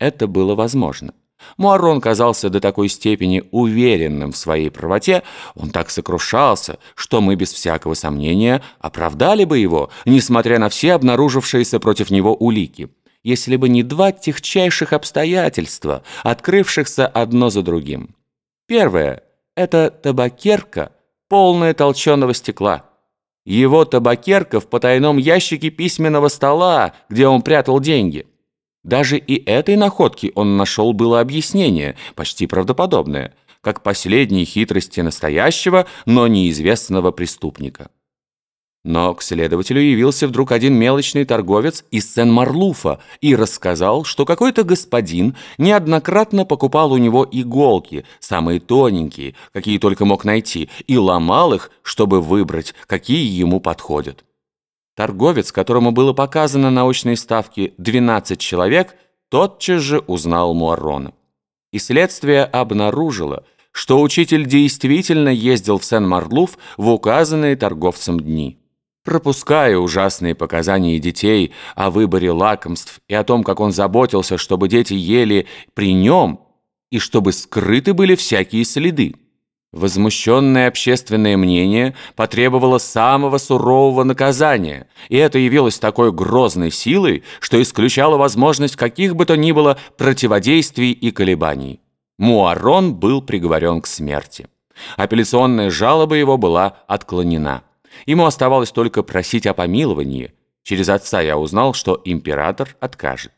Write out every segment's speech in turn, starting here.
это было возможно. Муарон казался до такой степени уверенным в своей правоте, он так сокрушался, что мы без всякого сомнения оправдали бы его, несмотря на все обнаружившиеся против него улики, если бы не два техчайших обстоятельства, открывшихся одно за другим. Первое – это табакерка, полная толченого стекла. Его табакерка в потайном ящике письменного стола, где он прятал деньги. Даже и этой находке он нашел было объяснение, почти правдоподобное, как последние хитрости настоящего, но неизвестного преступника. Но к следователю явился вдруг один мелочный торговец из Сен-Марлуфа и рассказал, что какой-то господин неоднократно покупал у него иголки, самые тоненькие, какие только мог найти, и ломал их, чтобы выбрать, какие ему подходят. Торговец, которому было показано на очной ставке 12 человек, тотчас же узнал Муаррона. И следствие обнаружило, что учитель действительно ездил в Сен-Марлуф в указанные торговцем дни. Пропуская ужасные показания детей о выборе лакомств и о том, как он заботился, чтобы дети ели при нем, и чтобы скрыты были всякие следы. Возмущенное общественное мнение потребовало самого сурового наказания, и это явилось такой грозной силой, что исключало возможность каких бы то ни было противодействий и колебаний. Муарон был приговорен к смерти. Апелляционная жалоба его была отклонена. Ему оставалось только просить о помиловании. Через отца я узнал, что император откажет.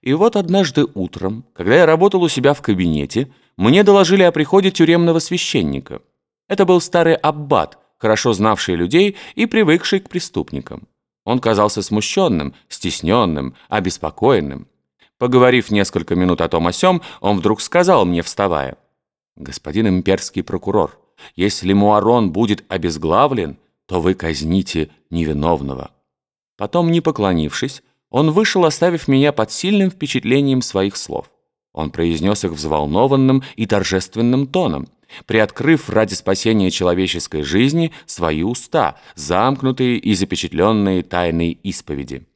И вот однажды утром, когда я работал у себя в кабинете, мне доложили о приходе тюремного священника. Это был старый аббат, хорошо знавший людей и привыкший к преступникам. Он казался смущенным, стесненным, обеспокоенным. Поговорив несколько минут о том о сём, он вдруг сказал мне, вставая, «Господин имперский прокурор, если Муарон будет обезглавлен, то вы казните невиновного». Потом, не поклонившись, он вышел, оставив меня под сильным впечатлением своих слов. Он произнес их взволнованным и торжественным тоном, приоткрыв ради спасения человеческой жизни свои уста, замкнутые и запечатленные тайной исповеди.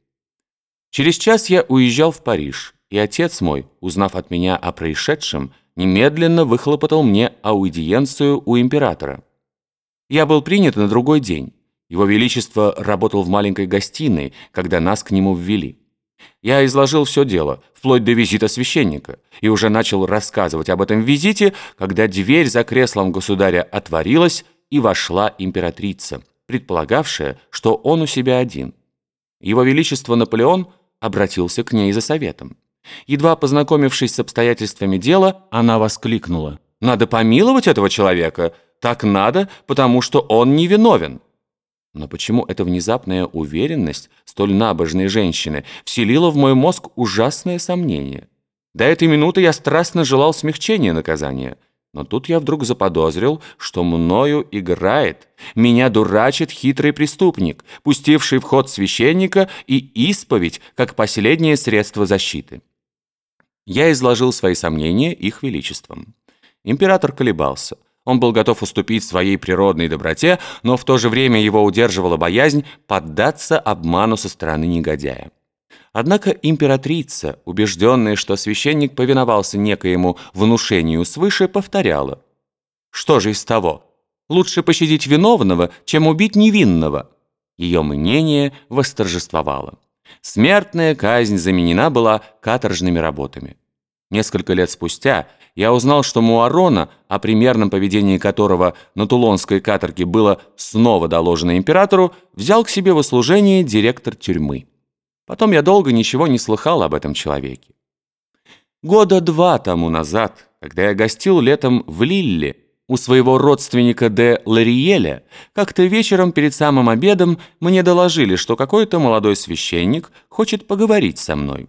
Через час я уезжал в Париж, и отец мой, узнав от меня о происшедшем, немедленно выхлопотал мне аудиенцию у императора. Я был принят на другой день. Его Величество работал в маленькой гостиной, когда нас к нему ввели. Я изложил все дело, вплоть до визита священника, и уже начал рассказывать об этом визите, когда дверь за креслом государя отворилась, и вошла императрица, предполагавшая, что он у себя один. Его Величество Наполеон обратился к ней за советом. Едва познакомившись с обстоятельствами дела, она воскликнула. «Надо помиловать этого человека. Так надо, потому что он невиновен». Но почему эта внезапная уверенность столь набожной женщины вселила в мой мозг ужасное сомнение? До этой минуты я страстно желал смягчения наказания. Но тут я вдруг заподозрил, что мною играет, меня дурачит хитрый преступник, пустивший в ход священника и исповедь как последнее средство защиты. Я изложил свои сомнения их величеством. Император колебался – он был готов уступить своей природной доброте, но в то же время его удерживала боязнь поддаться обману со стороны негодяя. Однако императрица, убежденная, что священник повиновался некоему внушению свыше, повторяла. «Что же из того? Лучше пощадить виновного, чем убить невинного». Ее мнение восторжествовало. Смертная казнь заменена была каторжными работами. Несколько лет спустя я узнал, что Муарона, о примерном поведении которого на Тулонской каторге было снова доложено императору, взял к себе в услужение директор тюрьмы. Потом я долго ничего не слыхал об этом человеке. Года два тому назад, когда я гостил летом в Лилле у своего родственника де Лариеля, как-то вечером перед самым обедом мне доложили, что какой-то молодой священник хочет поговорить со мной.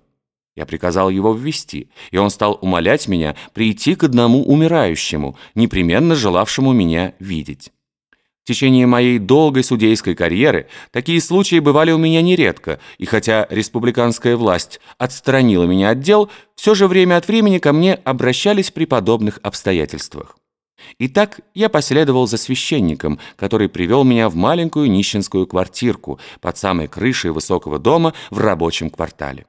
Я приказал его ввести, и он стал умолять меня прийти к одному умирающему, непременно желавшему меня видеть. В течение моей долгой судейской карьеры такие случаи бывали у меня нередко, и хотя республиканская власть отстранила меня от дел, все же время от времени ко мне обращались при подобных обстоятельствах. Итак, я последовал за священником, который привел меня в маленькую нищенскую квартирку под самой крышей высокого дома в рабочем квартале.